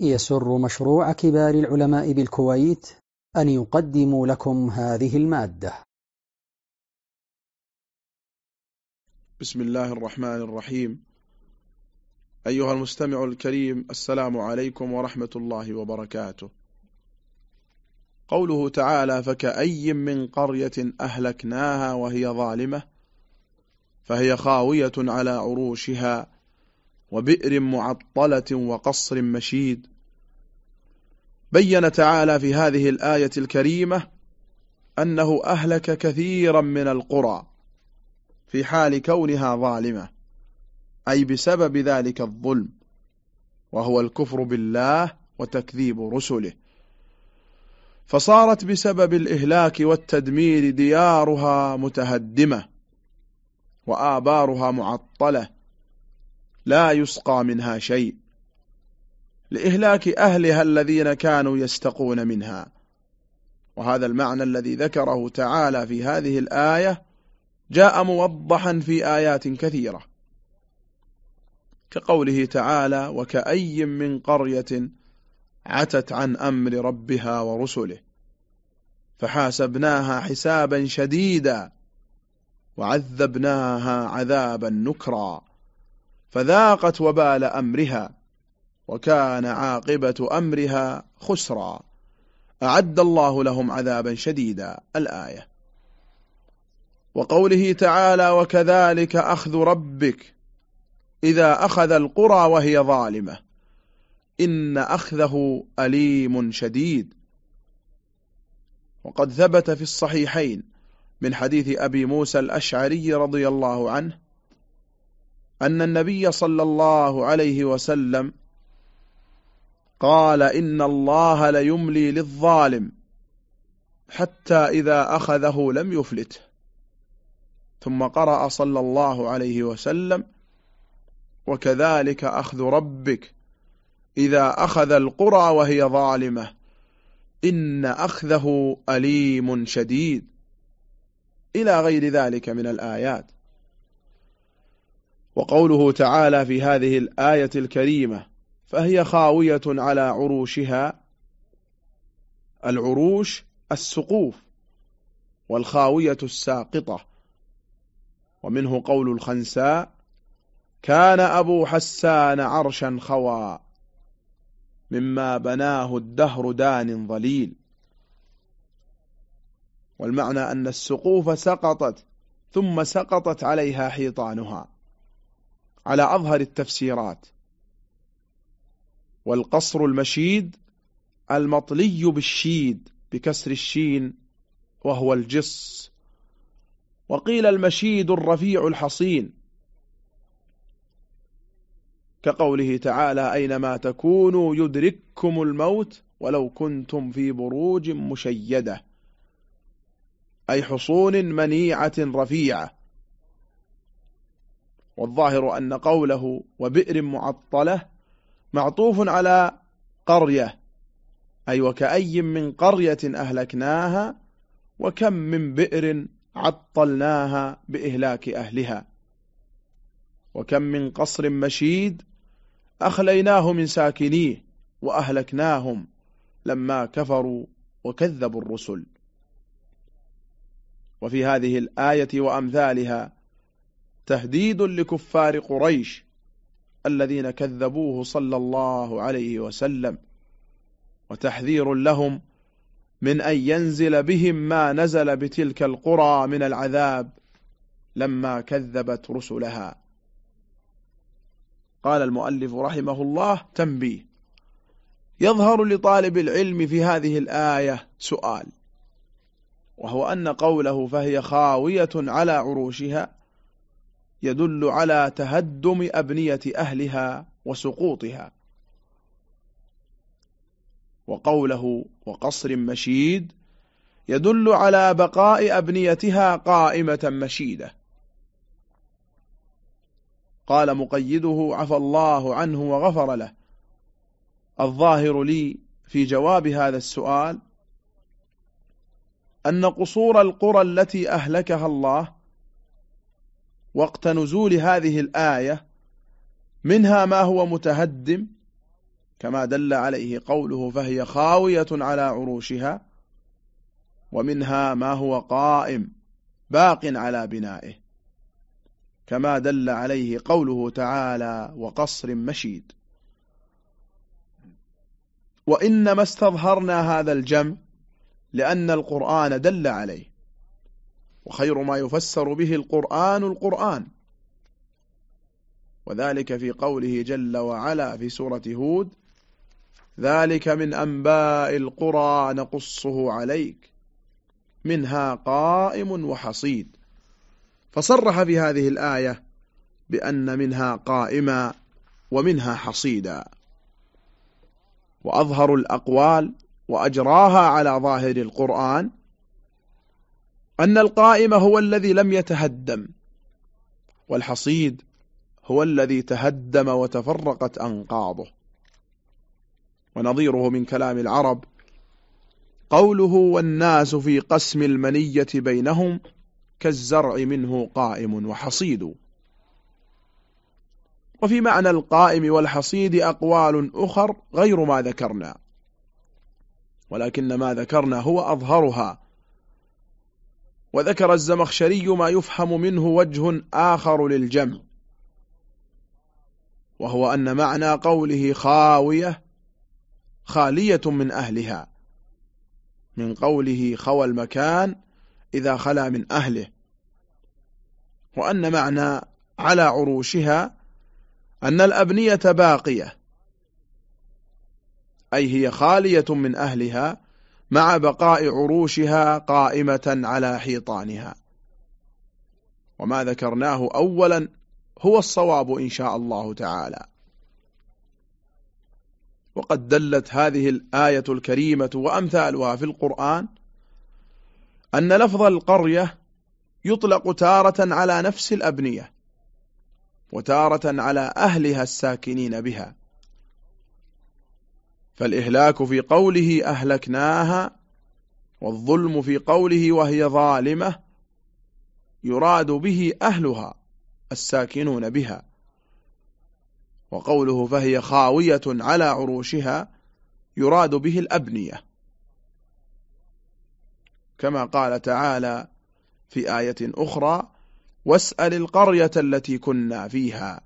يسر مشروع كبار العلماء بالكويت أن يقدم لكم هذه المادة. بسم الله الرحمن الرحيم. أيها المستمع الكريم السلام عليكم ورحمة الله وبركاته. قوله تعالى فكأي من قرية أهلكناها وهي ظالمة فهي خاوية على عروشها وبئر معطلة وقصر مشيد. بين تعالى في هذه الآية الكريمة أنه أهلك كثيرا من القرى في حال كونها ظالمة أي بسبب ذلك الظلم وهو الكفر بالله وتكذيب رسله. فصارت بسبب الإهلاك والتدمير ديارها متهدمة وآبارها معطلة لا يسقى منها شيء. لإهلاك أهلها الذين كانوا يستقون منها. وهذا المعنى الذي ذكره تعالى في هذه الآية جاء موضحا في آيات كثيرة. كقوله تعالى وكأي من قرية عتت عن أمر ربها ورسله فحاسبناها حسابا شديدا وعذبناها عذابا نكرا. فذاقت وبال أمرها وكان عاقبة أمرها خسرا. أعد الله لهم عذابا شديدا الآية. وقوله تعالى وكذلك أخذ ربك إذا أخذ القرى وهي ظالمة. إن أخذه أليم شديد. وقد ثبت في الصحيحين من حديث أبي موسى الأشعري رضي الله عنه أن النبي صلى الله عليه وسلم قال إن الله ليملي للظالم حتى إذا أخذه لم يفلته ثم قرأ صلى الله عليه وسلم وكذلك أخذ ربك إذا أخذ القرى وهي ظالمة إن أخذه أليم شديد. إلى غير ذلك من الآيات. وقوله تعالى في هذه الآية الكريمة فهي خاوية على عروشها العروش السقوف والخاوية الساقطة. ومنه قول الخنساء كان أبو حسان عرشا خوى مما بناه الدهر دان ظليل. والمعنى أن السقوف سقطت ثم سقطت عليها حيطانها. على أظهر التفسيرات. والقصر المشيد المطلي بالشيد بكسر الشين وهو الجص. وقيل المشيد الرفيع الحصين. كقوله تعالى أينما تكونوا يدرككم الموت ولو كنتم في بروج مشيدة أي حصون منيعة رفيعة. والظاهر أن قوله وبئر معطلة معطوف على قرية أي وكأي من قرية أهلكناها وكم من بئر عطلناها بإهلاك أهلها وكم من قصر مشيد أخليناه من ساكنيه وأهلكناهم لما كفروا وكذبوا الرسل. وفي هذه الآية وأمثالها تهديد لكفار قريش الذين كذبوه صلى الله عليه وسلم وتحذير لهم من أن ينزل بهم ما نزل بتلك القرى من العذاب لما كذبت رسلها. قال المؤلف رحمه الله تنبيه يظهر لطالب العلم في هذه الآية سؤال وهو أن قوله فهي خاوية على عروشها يدل على تهدم أبنية أهلها وسقوطها. وقوله وقصر مشيد يدل على بقاء أبنيتها قائمة مشيدة. قال مقيده عفى الله عنه وغفر له. الظاهر لي في جواب هذا السؤال أن قصور القرى التي أهلكها الله وقت نزول هذه الآية منها ما هو متهدم كما دل عليه قوله فهي خاوية على عروشها ومنها ما هو قائم باق على بنائه كما دل عليه قوله تعالى وقصر مشيد. وإنما استظهرنا هذا الجمع لأن القرآن دل عليه. وخير ما يفسر به القرآن القرآن. وذلك في قوله جل وعلا في سورة هود ذلك من أنباء القرى نقصه عليك منها قائم وحصيد. فصرح في هذه الآية بأن منها قائما ومنها حصيدا. وأظهر الأقوال وأجراها على ظاهر القرآن أن القائم هو الذي لم يتهدم والحصيد هو الذي تهدم وتفرقت أنقاضه. ونظيره من كلام العرب قوله والناس في قسم المنية بينهم كالزرع منه قائم وحصيد وفي معنى القائم والحصيد أقوال أخر غير ما ذكرنا ولكن ما ذكرنا هو أظهرها وذكر الزمخشري ما يفهم منه وجه آخر للجمع وهو أن معنى قوله خاوية خالية من أهلها من قوله خوى المكان إذا خلا من أهله وأن معنى على عروشها أن الأبنية باقية أي هي خالية من أهلها مع بقاء عروشها قائمة على حيطانها. وما ذكرناه أولا هو الصواب إن شاء الله تعالى. وقد دلت هذه الآية الكريمة وأمثالها في القرآن أن لفظ القرية يطلق تارة على نفس الأبنية وتارة على أهلها الساكنين بها. فالإهلاك في قوله أهلكناها والظلم في قوله وهي ظالمة يراد به أهلها الساكنون بها وقوله فهي خاوية على عروشها يراد به الأبنية كما قال تعالى في آية أخرى واسأل القرية التي كنا فيها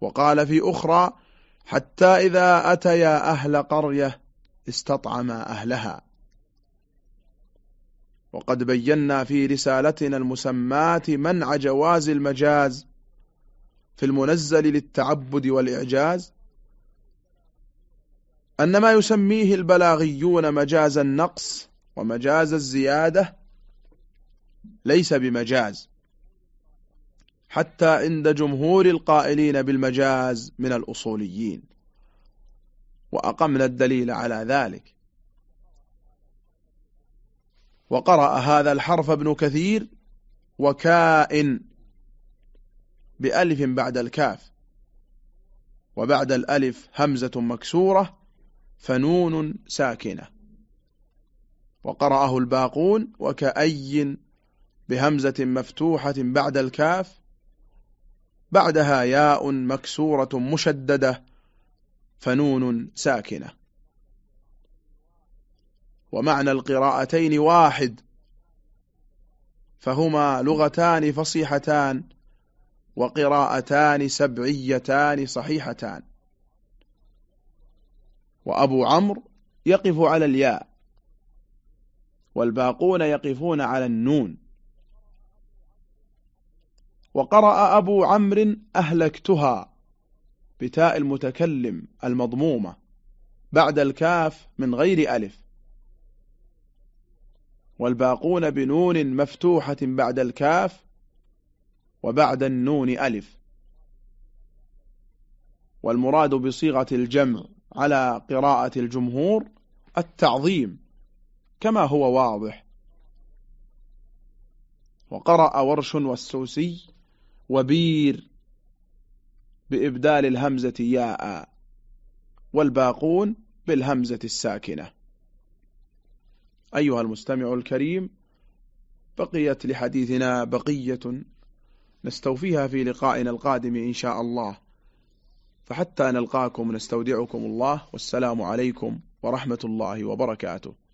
وقال في أخرى حتى إذا أتيا أهل قرية استطعما أهلها. وقد بينا في رسالتنا المسماة منع جواز المجاز في المنزل للتعبد والإعجاز أن ما يسميه البلاغيون مجاز النقص ومجاز الزيادة ليس بمجاز. حتى عند جمهور القائلين بالمجاز من الأصوليين. وأقمنا الدليل على ذلك. وقرأ هذا الحرف ابن كثير وكائن بألف بعد الكاف. وبعد الألف همزة مكسورة فنون ساكنة. وقرأه الباقون وكأي بهمزة مفتوحة بعد الكاف بعدها ياء مكسورة مشددة فنون ساكنة. ومعنى القراءتين واحد فهما لغتان فصيحتان وقراءتان سبعيتان صحيحتان. وأبو عمرو يقف على الياء والباقون يقفون على النون. وقرأ أبو عمرو أهلكتها بتاء المتكلم المضمومة بعد الكاف من غير ألف. والباقون بنون مفتوحة بعد الكاف وبعد النون ألف. والمراد بصيغة الجمع على قراءة الجمهور التعظيم كما هو واضح. وقرأ ورش والسوسي وبير بإبدال الهمزة ياء والباقون بالهمزة الساكنة. أيها المستمع الكريم بقيت لحديثنا بقية نستوفيها في لقائنا القادم إن شاء الله. فحتى نلقاكم نستودعكم الله والسلام عليكم ورحمة الله وبركاته.